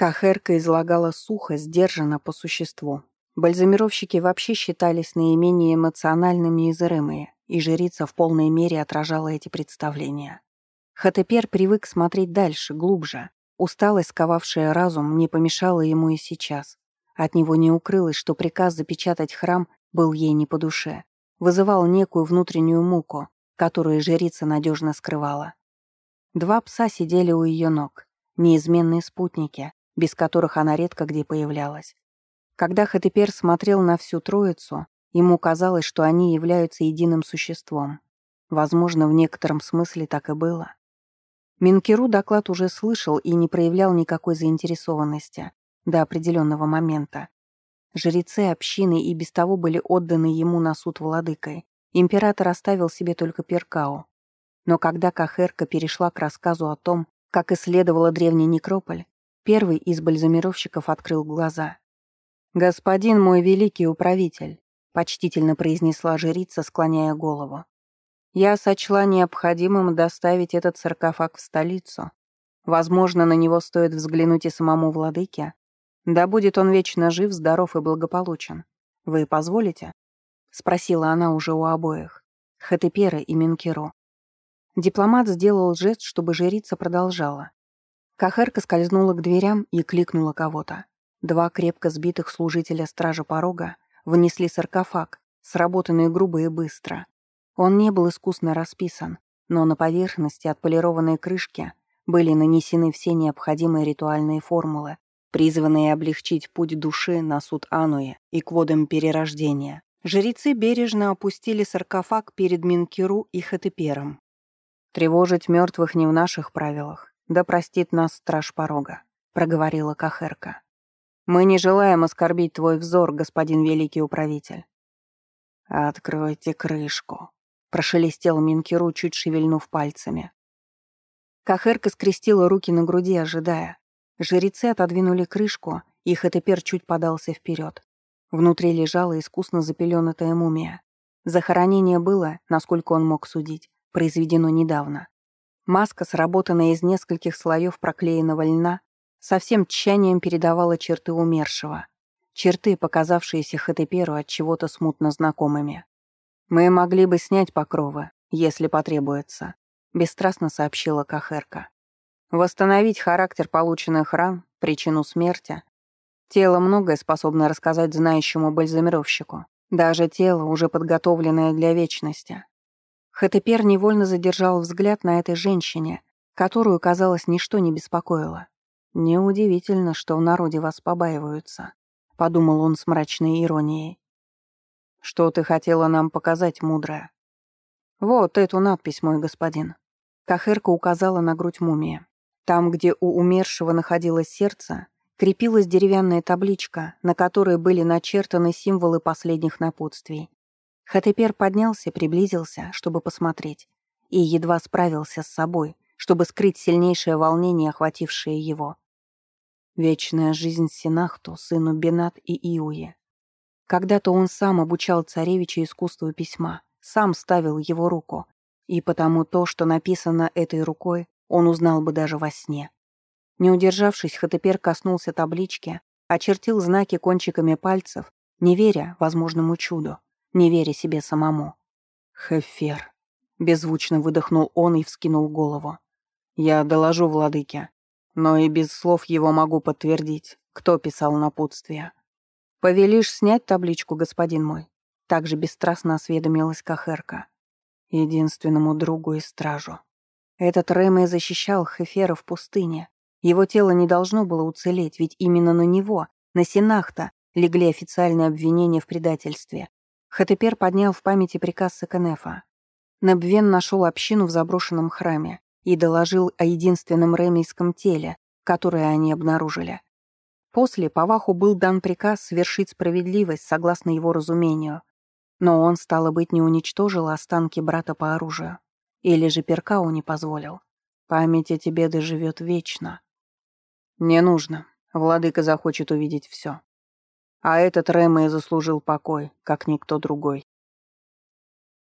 Кахерка излагала сухо, сдержанно по существу. Бальзамировщики вообще считались наименее эмоциональными из Ремы, и жрица в полной мере отражала эти представления. Хатепер привык смотреть дальше, глубже. Усталость, сковавшая разум, не помешала ему и сейчас. От него не укрылось, что приказ запечатать храм был ей не по душе. Вызывал некую внутреннюю муку, которую жрица надежно скрывала. Два пса сидели у ее ног, неизменные спутники, без которых она редко где появлась. Когда Хатепер смотрел на всю троицу, ему казалось, что они являются единым существом. Возможно, в некотором смысле так и было. Минкеру доклад уже слышал и не проявлял никакой заинтересованности до определенного момента. Жрецы общины и без того были отданы ему на суд владыкой. Император оставил себе только Перкау. Но когда Кахерка перешла к рассказу о том, как исследовала древний некрополь, Первый из бальзамировщиков открыл глаза. «Господин мой великий управитель», — почтительно произнесла жрица, склоняя голову. «Я сочла необходимым доставить этот саркофаг в столицу. Возможно, на него стоит взглянуть и самому владыке. Да будет он вечно жив, здоров и благополучен. Вы позволите?» — спросила она уже у обоих, Хатепера и Минкеру. Дипломат сделал жест, чтобы жрица продолжала. Кахерка скользнула к дверям и кликнула кого-то. Два крепко сбитых служителя стража порога внесли саркофаг, сработанный грубо и быстро. Он не был искусно расписан, но на поверхности отполированной крышки были нанесены все необходимые ритуальные формулы, призванные облегчить путь души на суд Ануе и к водам перерождения. Жрецы бережно опустили саркофаг перед Минкеру и Хатепером. Тревожить мертвых не в наших правилах. «Да простит нас страж порога», — проговорила Кахерка. «Мы не желаем оскорбить твой взор, господин великий управитель». «Откройте крышку», — прошелестел Минкеру, чуть шевельнув пальцами. Кахерка скрестила руки на груди, ожидая. Жрецы отодвинули крышку, и Хатепер чуть подался вперед. Внутри лежала искусно запеленатая мумия. Захоронение было, насколько он мог судить, произведено недавно. Маска, сработанная из нескольких слоев проклеенного льна, со всем тщанием передавала черты умершего. Черты, показавшиеся Хатеперу от чего-то смутно знакомыми. «Мы могли бы снять покровы, если потребуется», — бесстрастно сообщила Кахерка. «Восстановить характер полученных ран, причину смерти. Тело многое способно рассказать знающему бальзамировщику. Даже тело, уже подготовленное для вечности. Хатепер невольно задержал взгляд на этой женщине, которую, казалось, ничто не беспокоило. «Неудивительно, что в народе вас побаиваются», — подумал он с мрачной иронией. «Что ты хотела нам показать, мудрая?» «Вот эту надпись, мой господин». Кахерка указала на грудь мумии. Там, где у умершего находилось сердце, крепилась деревянная табличка, на которой были начертаны символы последних напутствий. Хатепер поднялся, приблизился, чтобы посмотреть, и едва справился с собой, чтобы скрыть сильнейшее волнение, охватившее его. Вечная жизнь Синахту, сыну Бенат и Иуе. Когда-то он сам обучал царевича искусству письма, сам ставил его руку, и потому то, что написано этой рукой, он узнал бы даже во сне. Не удержавшись, Хатепер коснулся таблички, очертил знаки кончиками пальцев, не веря возможному чуду не веря себе самому. «Хефер», — беззвучно выдохнул он и вскинул голову. «Я доложу владыке, но и без слов его могу подтвердить, кто писал напутствие. Повелишь снять табличку, господин мой?» Также бесстрастно осведомилась Кахерка. Единственному другу и стражу. Этот Рэмэй защищал Хефера в пустыне. Его тело не должно было уцелеть, ведь именно на него, на Синахта, легли официальные обвинения в предательстве. Хатепер поднял в памяти приказ Саканефа. Набвен нашел общину в заброшенном храме и доложил о единственном ремейском теле, которое они обнаружили. После Паваху был дан приказ совершить справедливость согласно его разумению, но он, стало быть, не уничтожил останки брата по оружию. Или же Перкау не позволил. Память о тебе доживет вечно. Не нужно. Владыка захочет увидеть все. А этот Рэмэй заслужил покой, как никто другой.